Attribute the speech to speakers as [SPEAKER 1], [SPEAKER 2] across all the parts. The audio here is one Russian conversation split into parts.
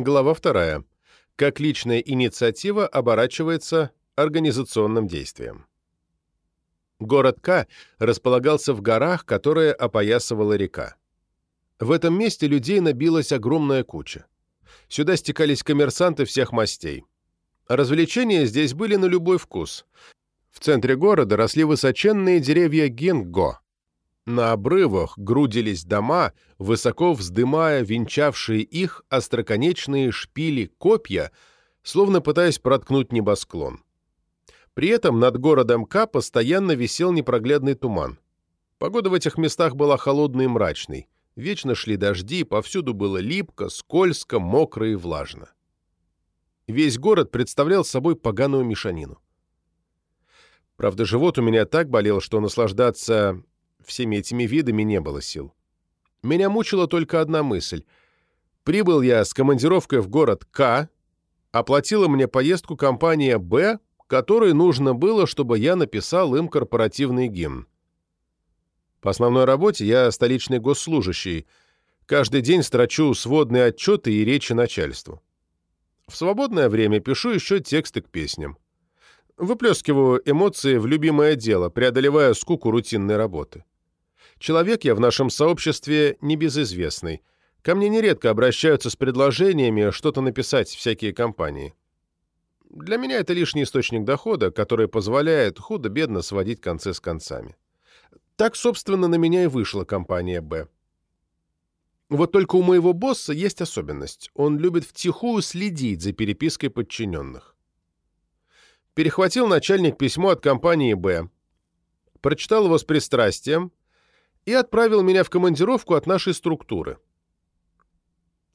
[SPEAKER 1] Глава 2. Как личная инициатива оборачивается организационным действием. Город К располагался в горах, которые опоясывала река. В этом месте людей набилась огромная куча. Сюда стекались коммерсанты всех мастей. Развлечения здесь были на любой вкус. В центре города росли высоченные деревья гинго, на обрывах грудились дома, высоко вздымая венчавшие их остроконечные шпили-копья, словно пытаясь проткнуть небосклон. При этом над городом К постоянно висел непроглядный туман. Погода в этих местах была холодной и мрачной. Вечно шли дожди, повсюду было липко, скользко, мокро и влажно. Весь город представлял собой поганую мешанину. Правда, живот у меня так болел, что наслаждаться всеми этими видами не было сил. Меня мучила только одна мысль. Прибыл я с командировкой в город К, оплатила мне поездку компания Б, которой нужно было, чтобы я написал им корпоративный гимн. По основной работе я столичный госслужащий. Каждый день строчу сводные отчеты и речи начальству. В свободное время пишу еще тексты к песням. Выплескиваю эмоции в любимое дело, преодолевая скуку рутинной работы. Человек я в нашем сообществе небезызвестный. Ко мне нередко обращаются с предложениями что-то написать всякие компании. Для меня это лишний источник дохода, который позволяет худо-бедно сводить концы с концами. Так, собственно, на меня и вышла компания «Б». Вот только у моего босса есть особенность. Он любит втихую следить за перепиской подчиненных перехватил начальник письмо от компании «Б», прочитал его с пристрастием и отправил меня в командировку от нашей структуры.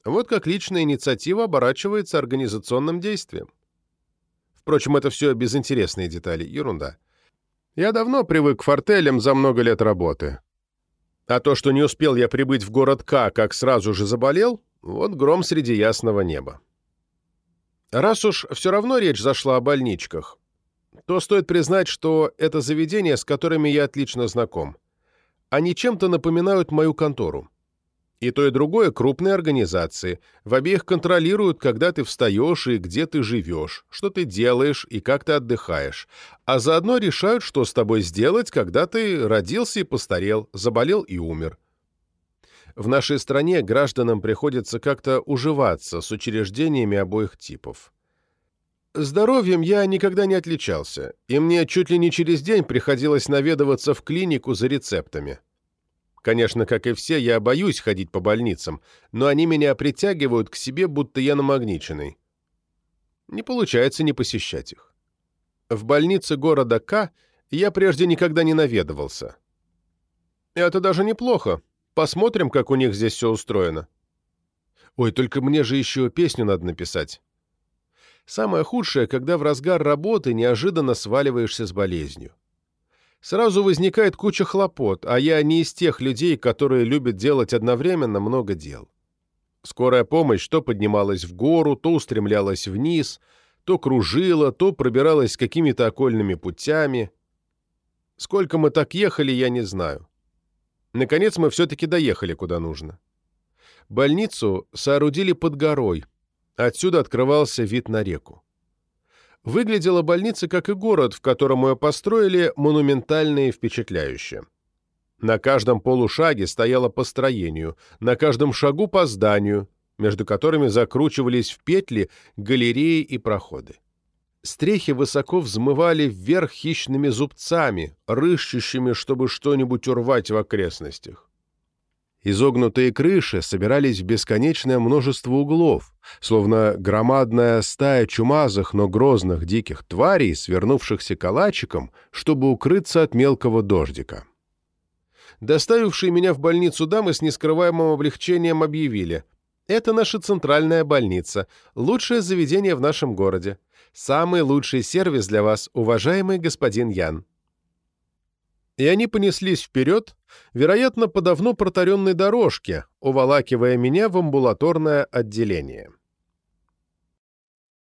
[SPEAKER 1] Вот как личная инициатива оборачивается организационным действием. Впрочем, это все безинтересные детали, ерунда. Я давно привык к фортелям за много лет работы. А то, что не успел я прибыть в город К, как сразу же заболел, вот гром среди ясного неба. Раз уж все равно речь зашла о больничках, то стоит признать, что это заведения, с которыми я отлично знаком. Они чем-то напоминают мою контору. И то, и другое – крупные организации. В обеих контролируют, когда ты встаешь и где ты живешь, что ты делаешь и как ты отдыхаешь. А заодно решают, что с тобой сделать, когда ты родился и постарел, заболел и умер. В нашей стране гражданам приходится как-то уживаться с учреждениями обоих типов. Здоровьем я никогда не отличался, и мне чуть ли не через день приходилось наведываться в клинику за рецептами. Конечно, как и все, я боюсь ходить по больницам, но они меня притягивают к себе, будто я намагниченный. Не получается не посещать их. В больнице города К я прежде никогда не наведывался. Это даже неплохо, Посмотрим, как у них здесь все устроено. Ой, только мне же еще песню надо написать. Самое худшее, когда в разгар работы неожиданно сваливаешься с болезнью. Сразу возникает куча хлопот, а я не из тех людей, которые любят делать одновременно много дел. Скорая помощь то поднималась в гору, то устремлялась вниз, то кружила, то пробиралась какими-то окольными путями. Сколько мы так ехали, я не знаю. Наконец мы все-таки доехали куда нужно. Больницу соорудили под горой. Отсюда открывался вид на реку. Выглядела больница, как и город, в котором ее построили, монументально и впечатляюще. На каждом полушаге стояло по строению, на каждом шагу по зданию, между которыми закручивались в петли галереи и проходы. Стрехи высоко взмывали вверх хищными зубцами, рыщущими, чтобы что-нибудь урвать в окрестностях. Изогнутые крыши собирались в бесконечное множество углов, словно громадная стая чумазых, но грозных диких тварей, свернувшихся калачиком, чтобы укрыться от мелкого дождика. Доставившие меня в больницу дамы с нескрываемым облегчением объявили. «Это наша центральная больница, лучшее заведение в нашем городе. Самый лучший сервис для вас, уважаемый господин Ян». И они понеслись вперед, вероятно, по давно протаренной дорожке, уволакивая меня в амбулаторное отделение.